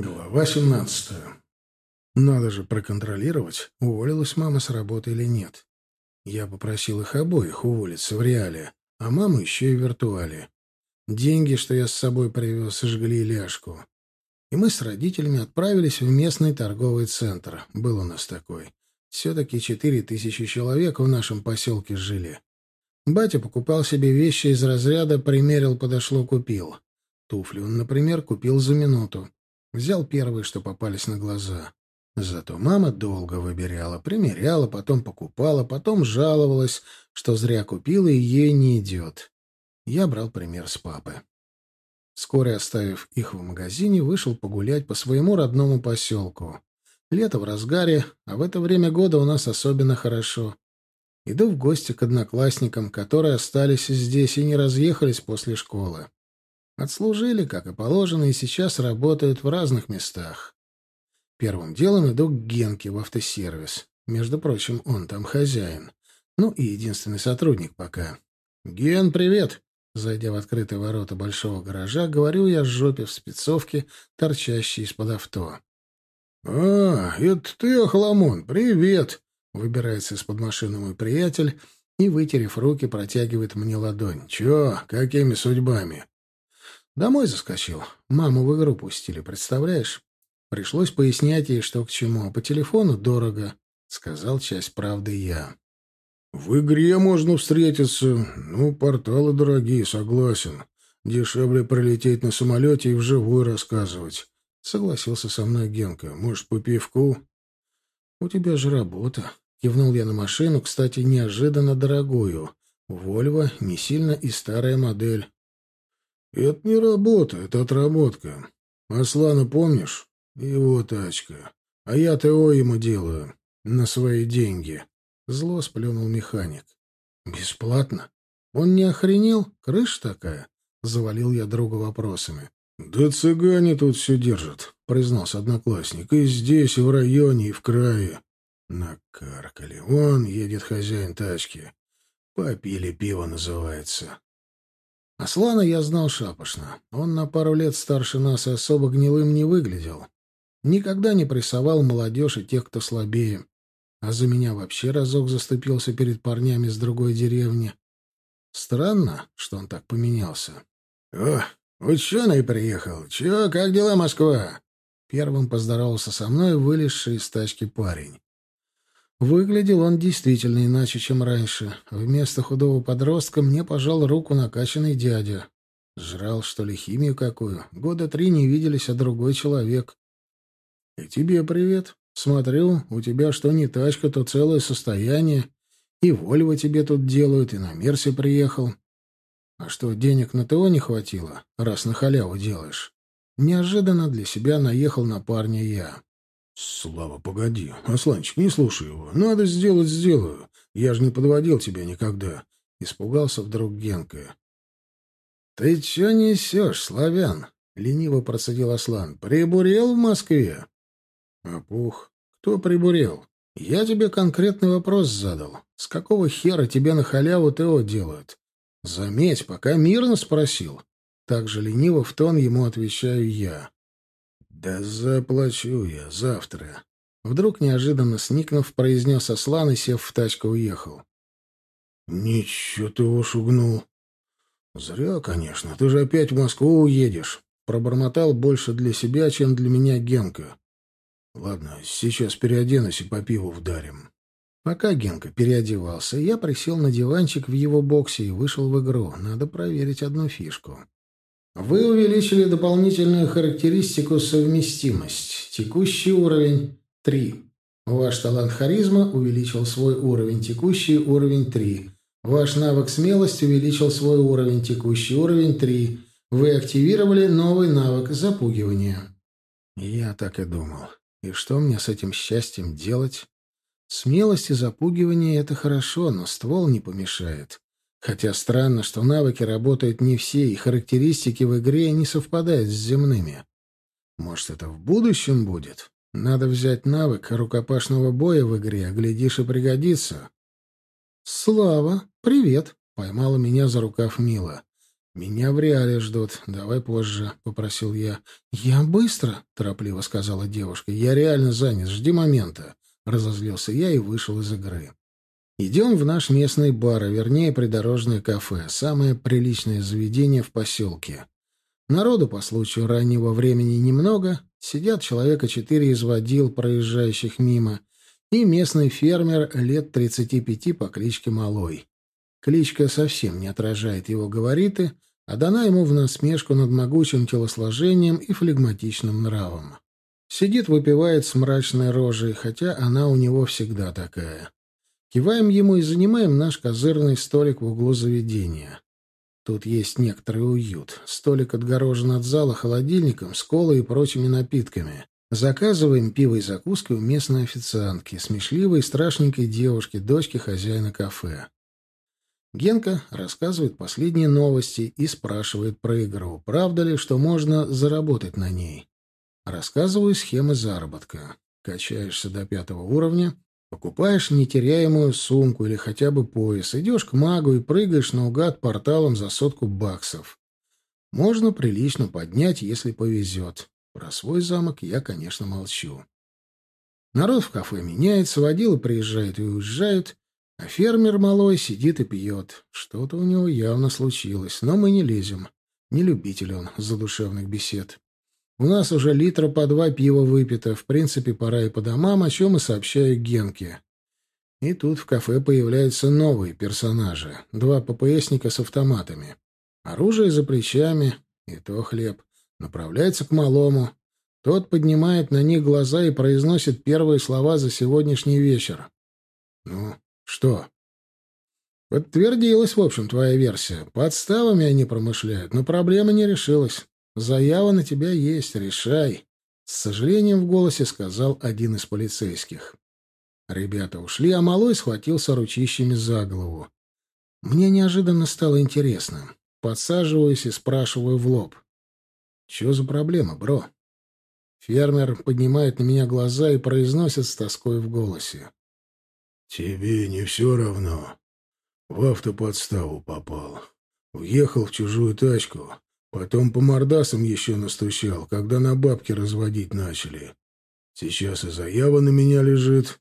Глава 17. Надо же проконтролировать, уволилась мама с работы или нет. Я попросил их обоих уволиться в реале, а маму еще и в виртуале. Деньги, что я с собой привез, жгли ляжку. И мы с родителями отправились в местный торговый центр. Был у нас такой. Все-таки четыре тысячи человек в нашем поселке жили. Батя покупал себе вещи из разряда «примерил, подошло, купил». Туфли он, например, купил за минуту. Взял первые, что попались на глаза. Зато мама долго выбирала, примеряла, потом покупала, потом жаловалась, что зря купила и ей не идет. Я брал пример с папы. Вскоре, оставив их в магазине, вышел погулять по своему родному поселку. Лето в разгаре, а в это время года у нас особенно хорошо. Иду в гости к одноклассникам, которые остались здесь и не разъехались после школы. Отслужили, как и положено, и сейчас работают в разных местах. Первым делом иду к Генке в автосервис. Между прочим, он там хозяин. Ну и единственный сотрудник пока. «Ген, привет!» Зайдя в открытые ворота большого гаража, говорю я с жопе в спецовке, торчащей из-под авто. «А, это ты, Охламон, привет!» Выбирается из-под машины мой приятель и, вытерев руки, протягивает мне ладонь. «Чё, какими судьбами?» Домой заскочил. Маму в игру пустили, представляешь? Пришлось пояснять ей, что к чему. А по телефону дорого, — сказал часть правды я. — В игре можно встретиться. Ну, порталы дорогие, согласен. Дешевле прилететь на самолете и вживую рассказывать. Согласился со мной Генка. Может, по пивку? — У тебя же работа. Кивнул я на машину, кстати, неожиданно дорогую. Вольво, не сильно и старая модель. Это не работа, это отработка. Аслана помнишь? Его тачка. А я ТО ему делаю. На свои деньги. Зло сплюнул механик. Бесплатно? Он не охренел? Крыша такая? Завалил я друга вопросами. «Да цыгане тут все держат», — признался одноклассник. «И здесь, и в районе, и в крае». Накаркали. Вон едет хозяин тачки. Попили пиво называется. Аслана я знал шапошно. Он на пару лет старше нас и особо гнилым не выглядел. Никогда не прессовал молодежь и тех, кто слабее. А за меня вообще разок заступился перед парнями с другой деревни. Странно, что он так поменялся. — О, ученый приехал. Чё, как дела, Москва? Первым поздоровался со мной вылезший из тачки парень. Выглядел он действительно иначе, чем раньше. Вместо худого подростка мне пожал руку накачанный дядя. Жрал, что ли, химию какую? Года три не виделись, а другой человек. И тебе привет. Смотрю, у тебя что не тачка, то целое состояние. И Вольво тебе тут делают, и на Мерсе приехал. А что, денег на ТО не хватило, раз на халяву делаешь? Неожиданно для себя наехал на парня я. Слава, погоди. Асланчик, не слушай его. Надо сделать, сделаю. Я же не подводил тебя никогда. Испугался вдруг Генка. Ты че несешь, славян? Лениво процедил Аслан. Прибурел в Москве? Опух. Кто прибурел? Я тебе конкретный вопрос задал. С какого хера тебе на халяву ТО делают? Заметь, пока мирно спросил. Так же лениво в тон ему отвечаю я. «Да заплачу я завтра». Вдруг, неожиданно сникнув, произнес Аслан и, сев в тачку, уехал. «Ничего ты его шугнул». «Зря, конечно. Ты же опять в Москву уедешь». Пробормотал больше для себя, чем для меня Генка. «Ладно, сейчас переоденусь и по пиву вдарим». Пока Генка переодевался, я присел на диванчик в его боксе и вышел в игру. Надо проверить одну фишку. Вы увеличили дополнительную характеристику совместимость. Текущий уровень 3. Ваш талант харизма увеличил свой уровень. Текущий уровень 3. Ваш навык смелость увеличил свой уровень. Текущий уровень 3. Вы активировали новый навык запугивания. Я так и думал. И что мне с этим счастьем делать? Смелость и запугивание — это хорошо, но ствол не помешает. Хотя странно, что навыки работают не все, и характеристики в игре не совпадают с земными. Может, это в будущем будет? Надо взять навык рукопашного боя в игре, а глядишь и пригодится. «Слава, привет!» — поймала меня за рукав Мила. «Меня в реале ждут. Давай позже», — попросил я. «Я быстро», — торопливо сказала девушка. «Я реально занят. Жди момента». Разозлился я и вышел из игры. Идем в наш местный бар, а вернее придорожное кафе, самое приличное заведение в поселке. Народу по случаю раннего времени немного, сидят человека четыре из водил, проезжающих мимо, и местный фермер лет тридцати пяти по кличке Малой. Кличка совсем не отражает его габариты, а дана ему в насмешку над могучим телосложением и флегматичным нравом. Сидит, выпивает с мрачной рожей, хотя она у него всегда такая. Киваем ему и занимаем наш козырный столик в углу заведения. Тут есть некоторый уют. Столик отгорожен от зала холодильником с колой и прочими напитками. Заказываем пиво и закуски у местной официантки, смешливой и страшненькой девушки, дочки хозяина кафе. Генка рассказывает последние новости и спрашивает про игру. Правда ли, что можно заработать на ней? Рассказываю схемы заработка. Качаешься до пятого уровня, Покупаешь нетеряемую сумку или хотя бы пояс, идешь к магу и прыгаешь наугад порталом за сотку баксов. Можно прилично поднять, если повезет. Про свой замок я, конечно, молчу. Народ в кафе меняется, водилы приезжают и уезжают, а фермер малой сидит и пьет. Что-то у него явно случилось, но мы не лезем. Не любитель он задушевных бесед. У нас уже литра по два пива выпито. В принципе, пора и по домам, о чем и сообщаю Генке. И тут в кафе появляются новые персонажи. Два ППСника с автоматами. Оружие за плечами, и то хлеб. Направляется к малому. Тот поднимает на них глаза и произносит первые слова за сегодняшний вечер. «Ну, что?» «Подтвердилась, в общем, твоя версия. Подставами они промышляют, но проблема не решилась. Заява на тебя есть, решай. С сожалением в голосе сказал один из полицейских. Ребята ушли, а малой схватился ручищами за голову. Мне неожиданно стало интересно. Подсаживаюсь и спрашиваю в лоб. «Чё за проблема, бро?» Фермер поднимает на меня глаза и произносит с тоской в голосе. «Тебе не все равно. В автоподставу попал. Въехал в чужую тачку, Потом по мордасам еще настучал, когда на бабки разводить начали. Сейчас и заява на меня лежит,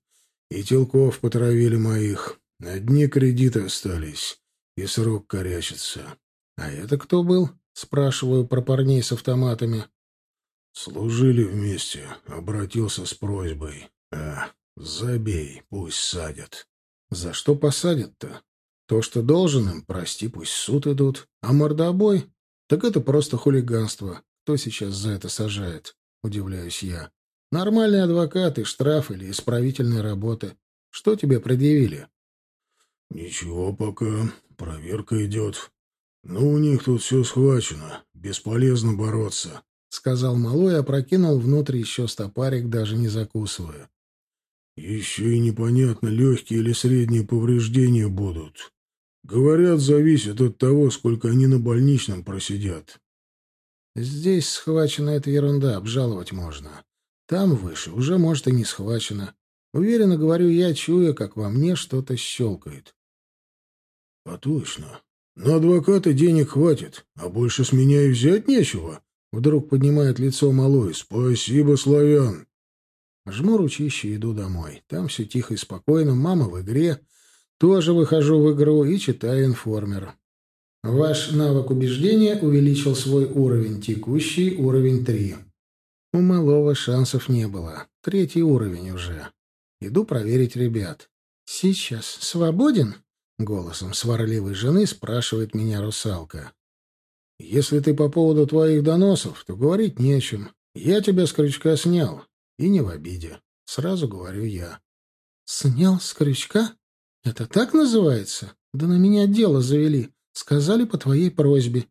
и телков потравили моих. Одни кредиты остались, и срок корячится. А это кто был? Спрашиваю про парней с автоматами. Служили вместе, обратился с просьбой. А, забей, пусть садят. За что посадят-то? То, что должен им, прости, пусть суд идут. А мордобой? Так это просто хулиганство. Кто сейчас за это сажает? Удивляюсь я. Нормальный адвокат и штраф или исправительная работа. Что тебе предъявили? Ничего пока. Проверка идет. Ну, у них тут все схвачено. Бесполезно бороться. — сказал малой и опрокинул внутрь еще стопарик, даже не закусывая. «Еще и непонятно, легкие или средние повреждения будут. Говорят, зависит от того, сколько они на больничном просидят. Здесь схвачена эта ерунда, обжаловать можно. Там выше уже, может, и не схвачено. Уверенно говорю я, чуя, как во мне что-то щелкает. — А точно. На адвоката денег хватит, а больше с меня и взять нечего. Вдруг поднимает лицо малой. Спасибо, славян. Жму ручище и иду домой. Там все тихо и спокойно, мама в игре, тоже выхожу в игру и читаю информер. Ваш навык убеждения увеличил свой уровень, текущий уровень 3. У малого шансов не было. Третий уровень уже. Иду проверить ребят. «Сейчас свободен?» — голосом сварливой жены спрашивает меня русалка. «Если ты по поводу твоих доносов, то говорить не о чем. Я тебя с крючка снял. И не в обиде. Сразу говорю я». «Снял с крючка?» «Это так называется? Да на меня дело завели. Сказали по твоей просьбе.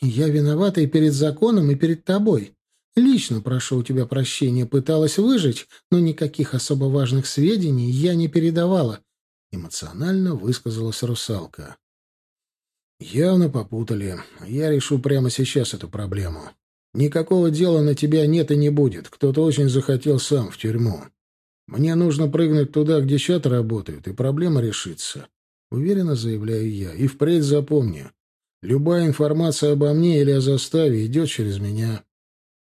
Я виновата и перед законом, и перед тобой. Лично прошу у тебя прощения, пыталась выжить, но никаких особо важных сведений я не передавала», — эмоционально высказалась русалка. «Явно попутали. Я решу прямо сейчас эту проблему. Никакого дела на тебя нет и не будет. Кто-то очень захотел сам в тюрьму. Мне нужно прыгнуть туда, где чаты работают, и проблема решится. Уверенно заявляю я. И впредь запомни. Любая информация обо мне или о заставе идет через меня.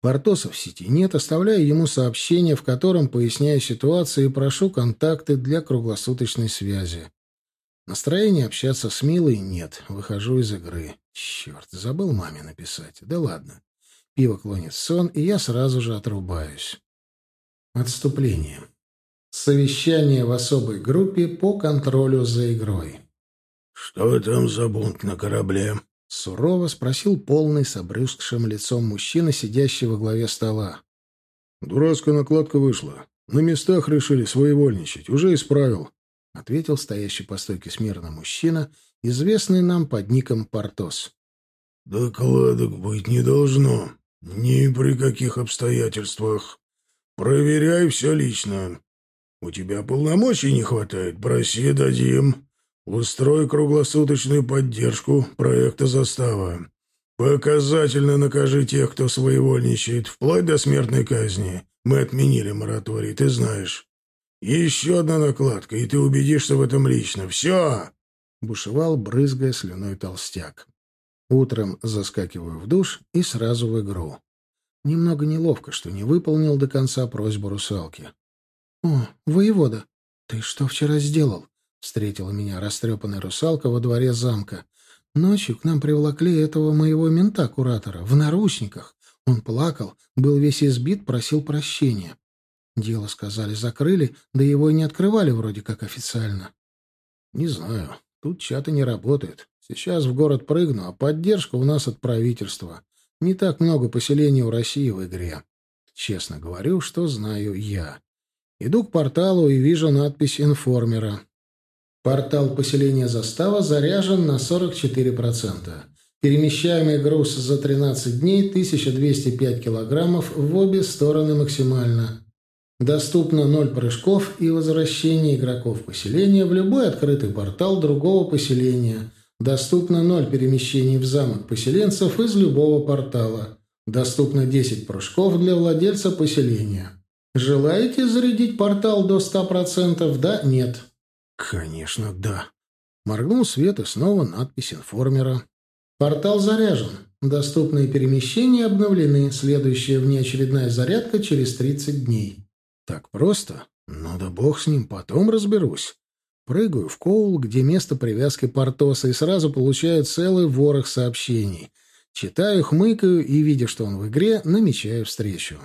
Портоса в сети нет, оставляю ему сообщение, в котором поясняю ситуацию и прошу контакты для круглосуточной связи. Настроения общаться с Милой нет, выхожу из игры. Черт, забыл маме написать. Да ладно. Пиво клонит сон, и я сразу же отрубаюсь. Отступление. Совещание в особой группе по контролю за игрой. «Что там за бунт на корабле?» — сурово спросил полный с обрюзгшим лицом мужчина, сидящий во главе стола. «Дурацкая накладка вышла. На местах решили своевольничать. Уже исправил», — ответил стоящий по стойке смирно мужчина, известный нам под ником Портос. «Докладок быть не должно. Ни при каких обстоятельствах. Проверяй все лично. У тебя полномочий не хватает, проси, дадим. Устрой круглосуточную поддержку проекта «Застава». Показательно накажи тех, кто своевольничает, вплоть до смертной казни. Мы отменили мораторий, ты знаешь. Еще одна накладка, и ты убедишься в этом лично. Все!» Бушевал, брызгая слюной толстяк. Утром заскакиваю в душ и сразу в игру. Немного неловко, что не выполнил до конца просьбу русалки. «О, воевода, ты что вчера сделал?» Встретила меня растрепанная русалка во дворе замка. Ночью к нам приволокли этого моего мента-куратора в наручниках. Он плакал, был весь избит, просил прощения. Дело, сказали, закрыли, да его и не открывали вроде как официально. Не знаю, тут чаты не работают. Сейчас в город прыгну, а поддержка у нас от правительства. Не так много поселений у России в игре. Честно говорю, что знаю я. Иду к порталу и вижу надпись информера. Портал поселения Застава заряжен на 44%. Перемещаемый груз за 13 дней 1205 килограммов в обе стороны максимально. Доступно 0 прыжков и возвращение игроков поселения в любой открытый портал другого поселения. Доступно 0 перемещений в замок поселенцев из любого портала. Доступно 10 прыжков для владельца поселения. Желаете зарядить портал до 100%? Да, нет. Конечно, да. Моргнул свет и снова надпись информера. Портал заряжен. Доступные перемещения обновлены. Следующая внеочередная зарядка через 30 дней. Так просто? Ну да бог с ним, потом разберусь. Прыгаю в Коул, где место привязки Портоса, и сразу получаю целый ворох сообщений. Читаю, хмыкаю и, видя, что он в игре, намечаю встречу.